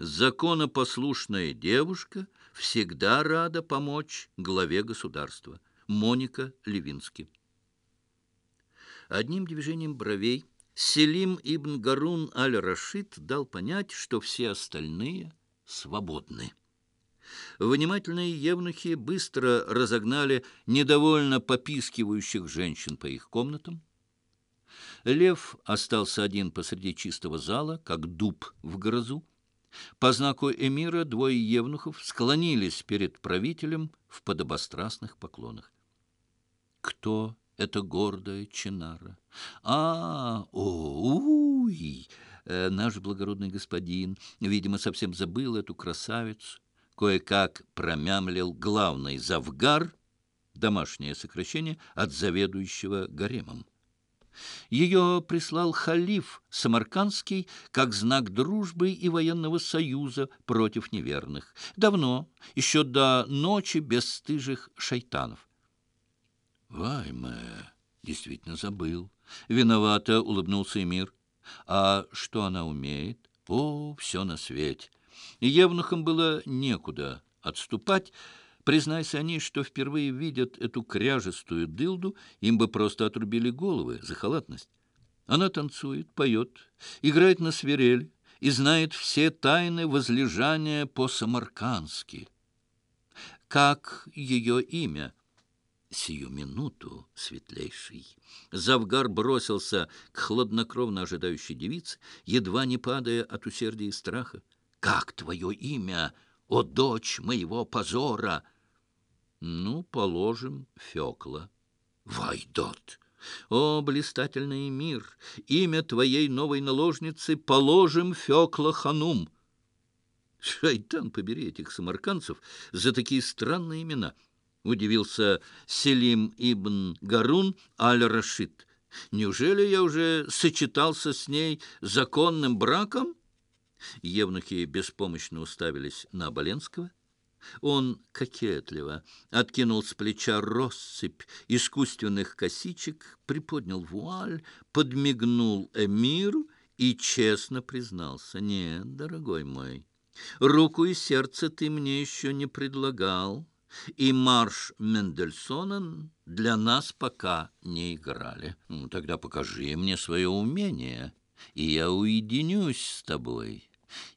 Законопослушная девушка всегда рада помочь главе государства. Моника Левински. Одним движением бровей Селим ибн Гарун аль-Рашид дал понять, что все остальные свободны. Внимательные евнухи быстро разогнали недовольно попискивающих женщин по их комнатам. Лев остался один посреди чистого зала, как дуб в грозу. По знаку эмира двое евнухов склонились перед правителем в подобострастных поклонах. Кто это гордая Чинара? А, о, уй! Э, наш благородный господин, видимо, совсем забыл эту красавицу. Кое-как промямлил главный завгар, домашнее сокращение от заведующего гаремом. Ее прислал халиф Самаркандский как знак дружбы и военного союза против неверных. Давно, еще до ночи бесстыжих шайтанов. Вайме, действительно забыл. Виновато улыбнулся Эмир. А что она умеет? О, все на свете. Евнухам было некуда отступать, Признайся они, что впервые видят эту кряжестую дылду, им бы просто отрубили головы за халатность. Она танцует, поет, играет на свирель и знает все тайны возлежания по-самаркански. Как ее имя? Сию минуту, светлейший. Завгар бросился к хладнокровно ожидающей девице, едва не падая от усердия и страха. «Как твое имя?» «О, дочь моего позора!» «Ну, положим, Фёкла». «Вайдот!» «О, блистательный мир! Имя твоей новой наложницы положим Фёкла Ханум!» «Шайтан, побери этих самаркандцев за такие странные имена!» — удивился Селим ибн Гарун аль-Рашид. «Неужели я уже сочетался с ней законным браком?» Евнухи беспомощно уставились на Оболенского. Он кокетливо откинул с плеча россыпь искусственных косичек, приподнял вуаль, подмигнул эмиру и честно признался. «Нет, дорогой мой, руку и сердце ты мне еще не предлагал, и марш Мендельсона для нас пока не играли. Ну, тогда покажи мне свое умение, и я уединюсь с тоб».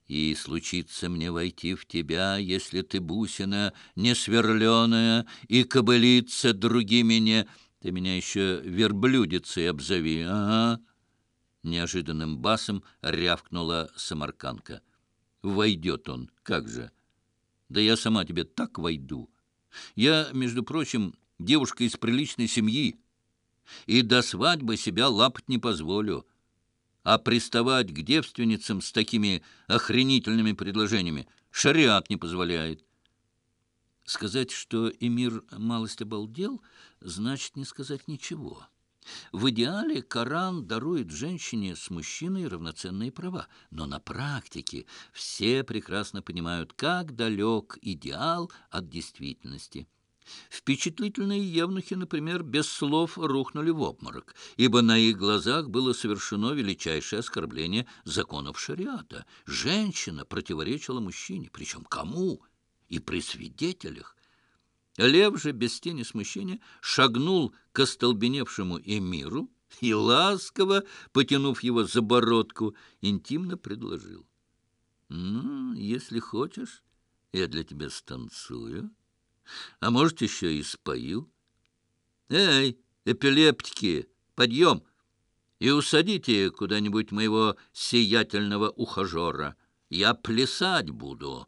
И случится мне войти в тебя, если ты бусина не сверленая и кобылица другими не... Ты меня еще верблюдицей обзови, ага. Неожиданным басом рявкнула самарканка. Войдет он, как же. Да я сама тебе так войду. Я, между прочим, девушка из приличной семьи, и до свадьбы себя лапать не позволю а приставать к девственницам с такими охренительными предложениями шариат не позволяет. Сказать, что эмир малость обалдел, значит не сказать ничего. В идеале Коран дарует женщине с мужчиной равноценные права, но на практике все прекрасно понимают, как далек идеал от действительности. Впечатлительные евнухи, например, без слов рухнули в обморок, ибо на их глазах было совершено величайшее оскорбление законов шариата. Женщина противоречила мужчине, причем кому? И при свидетелях. Лев же без тени смущения шагнул к остолбеневшему эмиру и, ласково, потянув его за бородку, интимно предложил. «Ну, если хочешь, я для тебя станцую» а может, еще и спою. Эй, эпилептики, подъем! И усадите куда-нибудь моего сиятельного ухажера. Я плясать буду».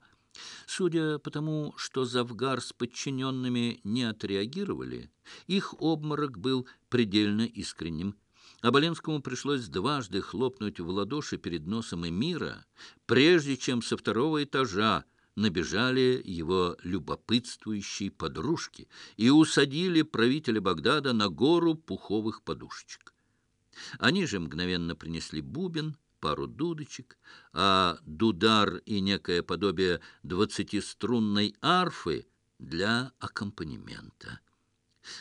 Судя по тому, что Завгар с подчиненными не отреагировали, их обморок был предельно искренним. Оболенскому пришлось дважды хлопнуть в ладоши перед носом Эмира, прежде чем со второго этажа набежали его любопытствующие подружки и усадили правителя Багдада на гору пуховых подушечек. Они же мгновенно принесли бубен, пару дудочек, а дудар и некое подобие двадцатиструнной арфы для аккомпанемента.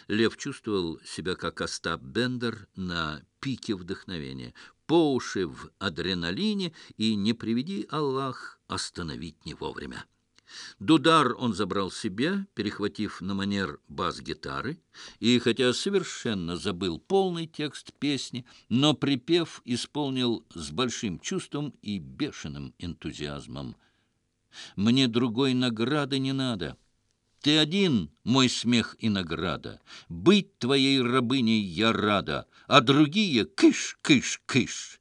Лев чувствовал себя как Остап Бендер на пике вдохновения, по уши в адреналине и, не приведи Аллах, остановить не вовремя. Дудар он забрал себе, перехватив на манер бас-гитары, и, хотя совершенно забыл полный текст песни, но припев исполнил с большим чувством и бешеным энтузиазмом. «Мне другой награды не надо». Ты один, мой смех и награда. Быть твоей рабыней я рада, а другие — кыш, кыш, кыш.